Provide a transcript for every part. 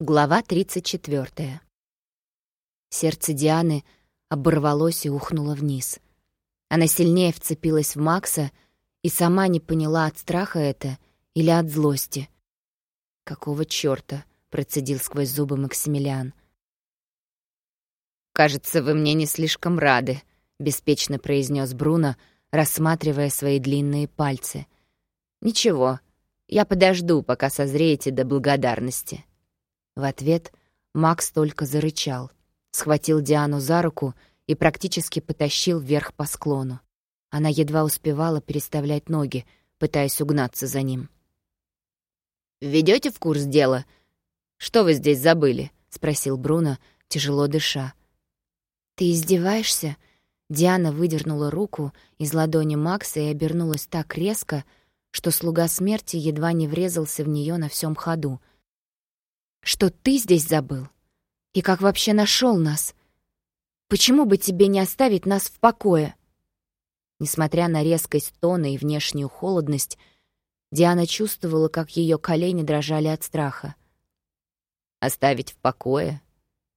Глава 34. Сердце Дианы оборвалось и ухнуло вниз. Она сильнее вцепилась в Макса и сама не поняла, от страха это или от злости. «Какого чёрта?» — процедил сквозь зубы Максимилиан. «Кажется, вы мне не слишком рады», — беспечно произнес Бруно, рассматривая свои длинные пальцы. «Ничего, я подожду, пока созреете до благодарности». В ответ Макс только зарычал, схватил Диану за руку и практически потащил вверх по склону. Она едва успевала переставлять ноги, пытаясь угнаться за ним. Ведете в курс дела? Что вы здесь забыли?» — спросил Бруно, тяжело дыша. «Ты издеваешься?» Диана выдернула руку из ладони Макса и обернулась так резко, что слуга смерти едва не врезался в нее на всем ходу — что ты здесь забыл? И как вообще нашел нас? Почему бы тебе не оставить нас в покое?» Несмотря на резкость тона и внешнюю холодность, Диана чувствовала, как ее колени дрожали от страха. «Оставить в покое?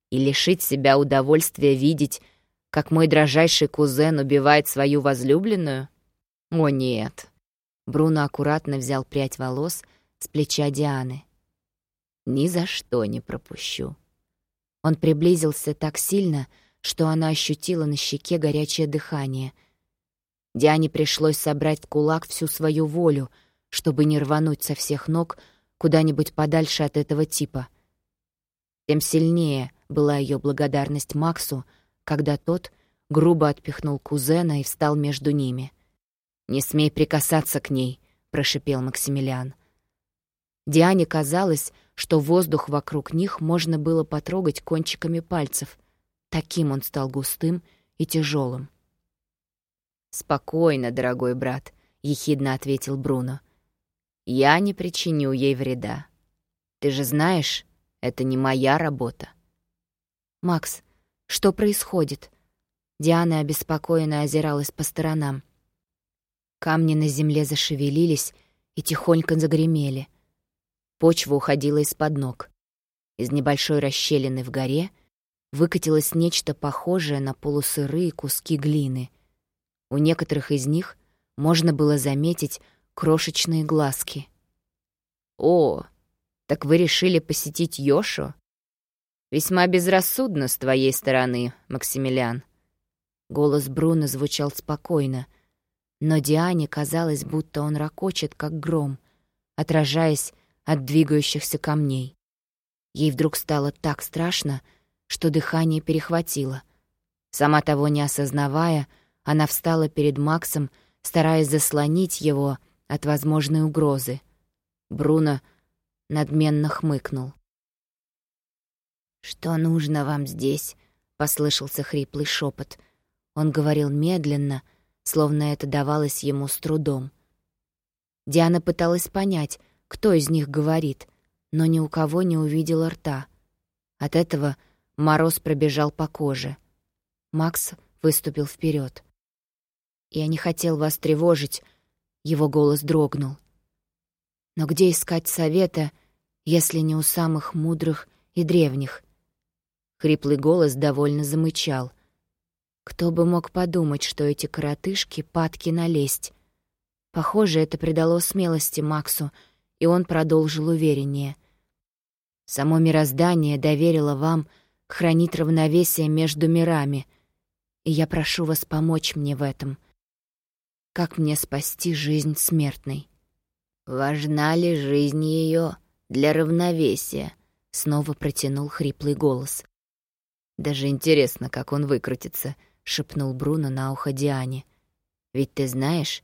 И лишить себя удовольствия видеть, как мой дрожайший кузен убивает свою возлюбленную? О, нет!» Бруно аккуратно взял прядь волос с плеча Дианы. Ни за что не пропущу. Он приблизился так сильно, что она ощутила на щеке горячее дыхание. Диане пришлось собрать в кулак всю свою волю, чтобы не рвануть со всех ног куда-нибудь подальше от этого типа. Тем сильнее была ее благодарность Максу, когда тот грубо отпихнул кузена и встал между ними. «Не смей прикасаться к ней», — прошипел Максимилиан. Диане казалось, что воздух вокруг них можно было потрогать кончиками пальцев. Таким он стал густым и тяжелым. «Спокойно, дорогой брат», — ехидно ответил Бруно. «Я не причиню ей вреда. Ты же знаешь, это не моя работа». «Макс, что происходит?» Диана обеспокоенно озиралась по сторонам. Камни на земле зашевелились и тихонько загремели — Почва уходила из-под ног. Из небольшой расщелины в горе выкатилось нечто похожее на полусырые куски глины. У некоторых из них можно было заметить крошечные глазки. «О, так вы решили посетить Йошу? Весьма безрассудно с твоей стороны, Максимилиан». Голос Бруно звучал спокойно, но Диане казалось, будто он ракочет, как гром, отражаясь от двигающихся камней. Ей вдруг стало так страшно, что дыхание перехватило. Сама того не осознавая, она встала перед Максом, стараясь заслонить его от возможной угрозы. Бруно надменно хмыкнул. «Что нужно вам здесь?» — послышался хриплый шепот. Он говорил медленно, словно это давалось ему с трудом. Диана пыталась понять, кто из них говорит, но ни у кого не увидела рта. От этого мороз пробежал по коже. Макс выступил вперед. «Я не хотел вас тревожить», — его голос дрогнул. «Но где искать совета, если не у самых мудрых и древних?» Хриплый голос довольно замычал. Кто бы мог подумать, что эти коротышки падки налезть. Похоже, это придало смелости Максу — и он продолжил увереннее. «Само мироздание доверило вам хранить равновесие между мирами, и я прошу вас помочь мне в этом. Как мне спасти жизнь смертной?» «Важна ли жизнь ее для равновесия?» — снова протянул хриплый голос. «Даже интересно, как он выкрутится», — шепнул Бруно на ухо Диане. «Ведь ты знаешь,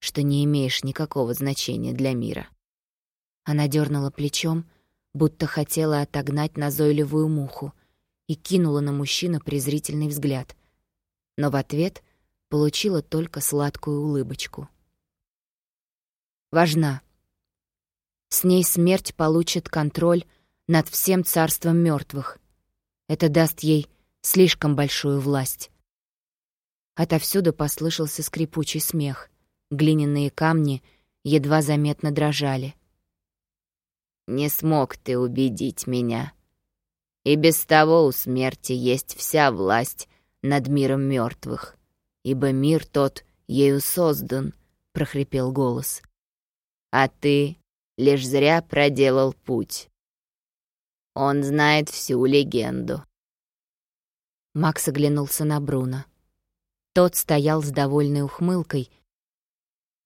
что не имеешь никакого значения для мира». Она дернула плечом, будто хотела отогнать назойливую муху, и кинула на мужчину презрительный взгляд. Но в ответ получила только сладкую улыбочку. Важна. С ней смерть получит контроль над всем царством мертвых. Это даст ей слишком большую власть. Отовсюду послышался скрипучий смех. Глиняные камни едва заметно дрожали. Не смог ты убедить меня. И без того у смерти есть вся власть над миром мертвых, ибо мир тот ею создан, — прохрипел голос. А ты лишь зря проделал путь. Он знает всю легенду. Макс оглянулся на Бруно. Тот стоял с довольной ухмылкой.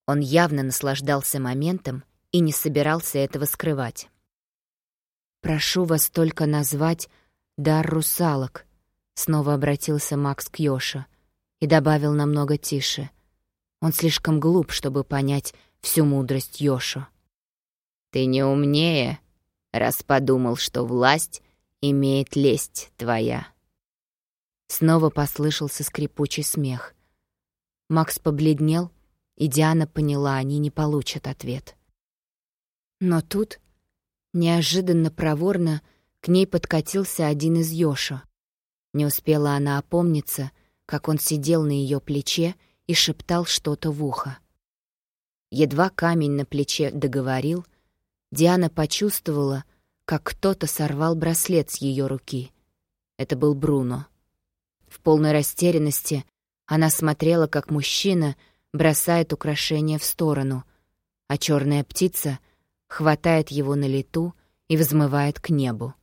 Он явно наслаждался моментом и не собирался этого скрывать. «Прошу вас только назвать дар русалок», — снова обратился Макс к Йоше и добавил намного тише. Он слишком глуп, чтобы понять всю мудрость Йошу. «Ты не умнее, раз подумал, что власть имеет лесть твоя». Снова послышался скрипучий смех. Макс побледнел, и Диана поняла, они не получат ответ. Но тут Неожиданно проворно к ней подкатился один из Йоша. Не успела она опомниться, как он сидел на ее плече и шептал что-то в ухо. Едва камень на плече договорил, Диана почувствовала, как кто-то сорвал браслет с ее руки. Это был Бруно. В полной растерянности она смотрела, как мужчина бросает украшение в сторону, а черная птица — хватает его на лету и взмывает к небу.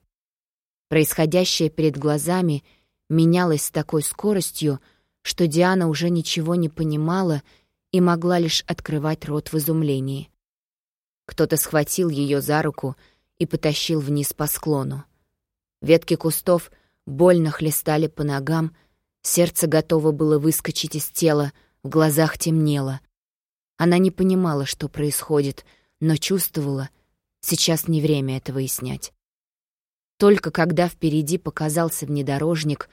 Происходящее перед глазами менялось с такой скоростью, что Диана уже ничего не понимала и могла лишь открывать рот в изумлении. Кто-то схватил ее за руку и потащил вниз по склону. Ветки кустов больно хлестали по ногам, сердце готово было выскочить из тела, в глазах темнело. Она не понимала, что происходит — но чувствовала, сейчас не время это выяснять. Только когда впереди показался внедорожник,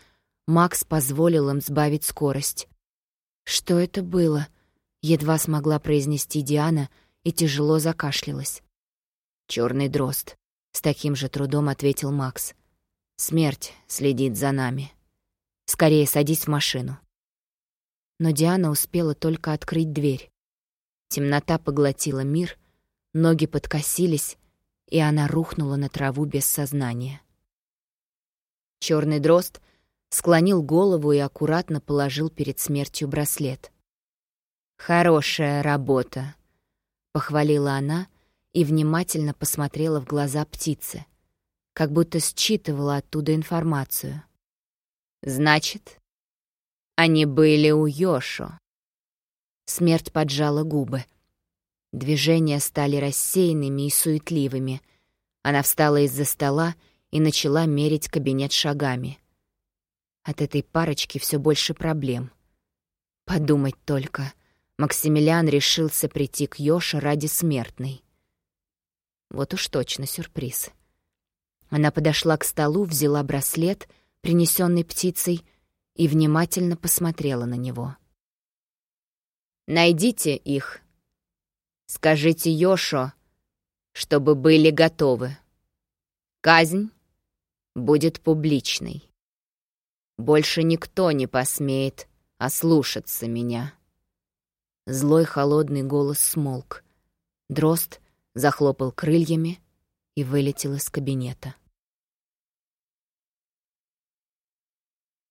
Макс позволил им сбавить скорость. «Что это было?» — едва смогла произнести Диана и тяжело закашлялась. Черный дрозд», — с таким же трудом ответил Макс. «Смерть следит за нами. Скорее садись в машину». Но Диана успела только открыть дверь. Темнота поглотила мир — Ноги подкосились, и она рухнула на траву без сознания. Черный дрозд склонил голову и аккуратно положил перед смертью браслет. «Хорошая работа», — похвалила она и внимательно посмотрела в глаза птицы, как будто считывала оттуда информацию. «Значит, они были у Йошо». Смерть поджала губы — Движения стали рассеянными и суетливыми. Она встала из-за стола и начала мерить кабинет шагами. От этой парочки все больше проблем. Подумать только. Максимилиан решился прийти к Йоше ради смертной. Вот уж точно сюрприз. Она подошла к столу, взяла браслет, принесенный птицей, и внимательно посмотрела на него. «Найдите их», Скажите Йошо, чтобы были готовы. Казнь будет публичной. Больше никто не посмеет ослушаться меня. Злой холодный голос смолк. Дрозд захлопал крыльями и вылетел из кабинета.